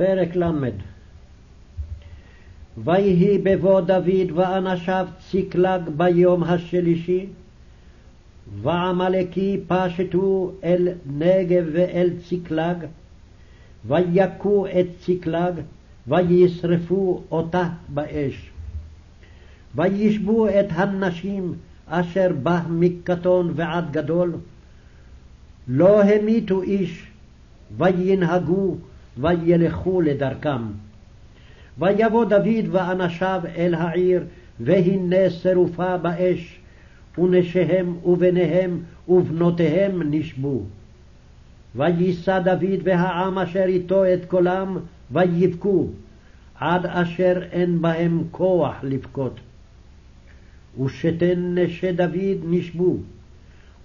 פרק ל. ויהי בבוא דוד ואנשיו צקלג ביום השלישי, ועמלקי פשטו אל נגב ואל צקלג, ויכו את צקלג, וישרפו אותה באש. וישבו את הנשים אשר בה מקטון ועד גדול, לא המיתו איש, וינהגו וילכו לדרכם. ויבוא דוד ואנשיו אל העיר, והנה שרופה באש, ונשיהם ובניהם ובנותיהם נשבו. ויישא דוד והעם אשר איתו את קולם, ויבכו, עד אשר אין בהם כוח לבכות. ושתן נשי דוד נשבו,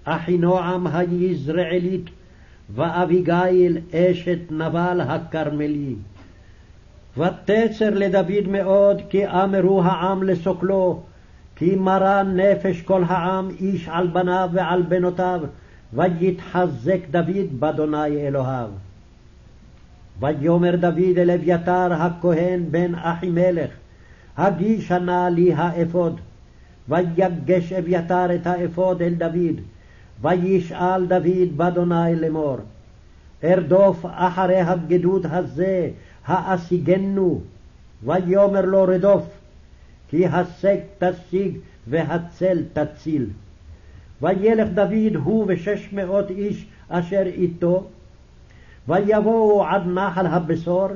אחינועם היזרעאלית, ואביגיל אשת נבל הכרמלי. ותצר לדוד מאוד, כי אמרו העם לסוקלו, כי מרה נפש כל העם איש על בניו ועל בנותיו, ויתחזק דוד באדוני אלוהיו. ויאמר דוד אל אביתר הכהן בן אחימלך, הגישה נא לי האפוד. ויגש אביתר את האפוד אל דוד, וישאל דוד באדוני לאמור, ארדוף אחרי הגדוד הזה, האשיגנו, ויאמר לו רדוף, כי השג תשיג והצל תציל. וילך דוד הוא ושש מאות איש אשר איתו, ויבואו עד נחל הבשור,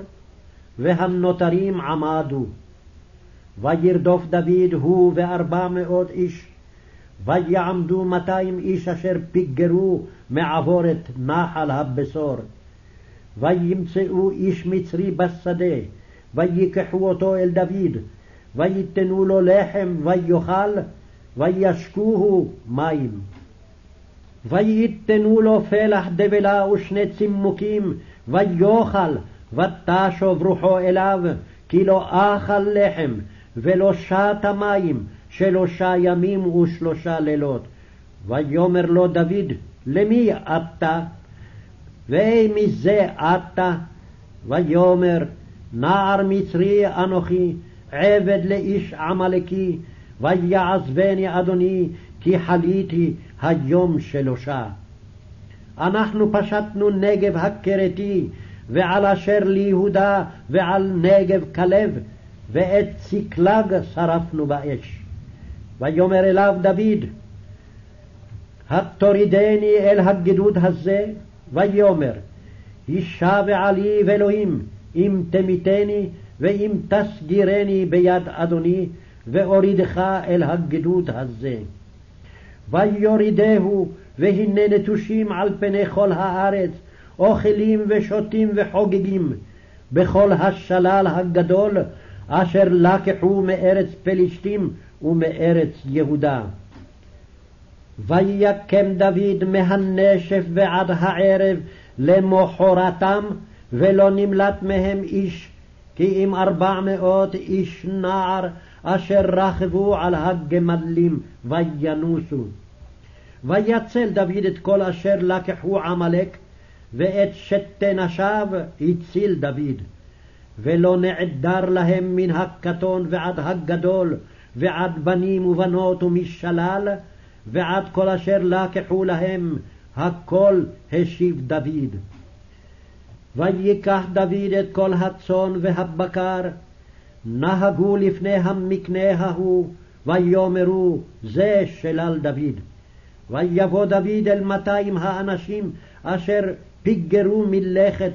והנותרים עמדו. וירדוף דוד הוא וארבע מאות איש, ויעמדו מאתיים איש אשר פיגרו מעבור את נחל הבשור. וימצאו איש מצרי בשדה, ויקחו אותו אל דוד, ויתנו לו לחם ויאכל, וישקוהו מים. ויתנו לו פלח דבלה ושני צימוקים, ויאכל, ותשוב רוחו אליו, כי לא אכל לחם, ולא שת מים, שלושה ימים ושלושה לילות. ויאמר לו דוד, למי אתה? ומי זה אתה? ויאמר, נער מצרי אנוכי, עבד לאיש עמלקי, ויעזבני אדוני, כי חליתי היום שלושה. אנחנו פשטנו נגב הכרתי, ועל אשר ליהודה, ועל נגב כלב, ואת צקלג שרפנו באש. ויאמר אליו דוד, התורידני אל הגדוד הזה, ויאמר, הישבע לי ואלוהים, אם תמיתני, ואם תסגירני ביד אדוני, ואורידך אל הגדוד הזה. ויורידהו, והנה נטושים על פני כל הארץ, אוכלים ושותים וחוגגים, בכל השלל הגדול, אשר לקחו מארץ פלישתים ומארץ יהודה. ויקם דוד מהנשף ועד הערב למחרתם, ולא נמלט מהם איש, כי אם ארבע מאות איש נער אשר רכבו על הגמלים וינוסו. ויצל דוד את כל אשר לקחו עמלק, ואת שתי נשיו הציל דוד. ולא נעדר להם מן הקטון ועד הגדול, ועד בנים ובנות ומשלל, ועד כל אשר לקחו להם, הכל השיב דוד. ויקח דוד את כל הצאן והבקר, נהגו לפני המקנה ההוא, ויאמרו זה שלל דוד. ויבוא דוד אל מאתיים האנשים אשר פיגרו מלכת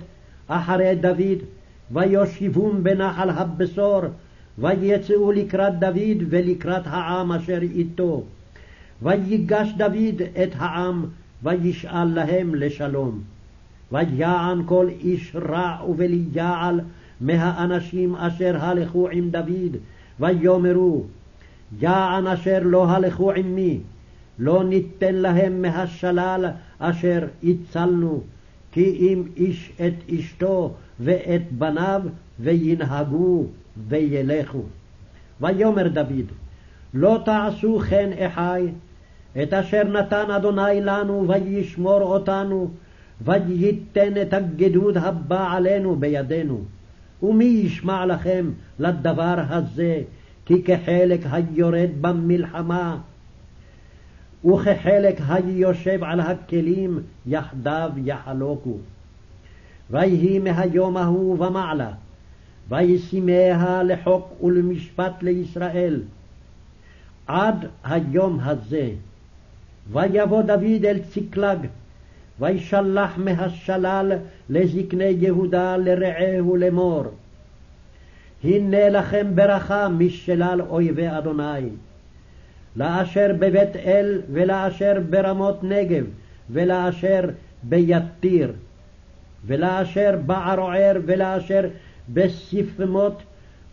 אחרי דוד, ויושיבום בנחל הבשור, ויצאו לקראת דוד ולקראת העם אשר איתו. ויגש דוד את העם, וישאל להם לשלום. ויען כל איש רע ובליעל מהאנשים אשר הלכו עם דוד, ויאמרו, יען אשר לא הלכו עמי, לא ניתן להם מהשלל אשר הצלנו, כי אם איש את אשתו ואת בניו, וינהגו וילכו. ויאמר דוד, לא תעשו כן אחי, את אשר נתן אדוני לנו, וישמור אותנו, וייתן את הגדוד הבא עלינו בידינו. ומי ישמע לכם לדבר הזה, כי כחלק היורד במלחמה, וכחלק היושב על הכלים, יחדיו יחלוקו. ויהי מהיום ההוא ומעלה, וישימיה לחוק ולמשפט לישראל, עד היום הזה. ויבוא דוד אל צקלג, וישלח מהשלל לזקני יהודה לרעהו לאמור. הנה לכם ברכה משלל אויבי אדוני. לאשר בבית אל ולאשר ברמות נגב ולאשר ביתיר ולאשר בערוער ולאשר בספמות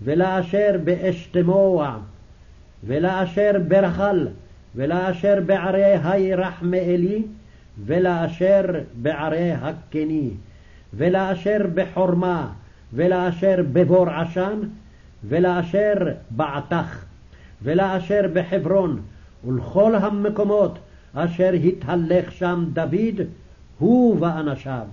ולאשר באשתמוע ולאשר ברחל ולאשר בערי היי רחמאלי ולאשר בערי הקני ולאשר בחורמה ולאשר בבור עשן ולאשר בעתך ולאשר בחברון ולכל המקומות אשר התהלך שם דוד הוא ואנשיו.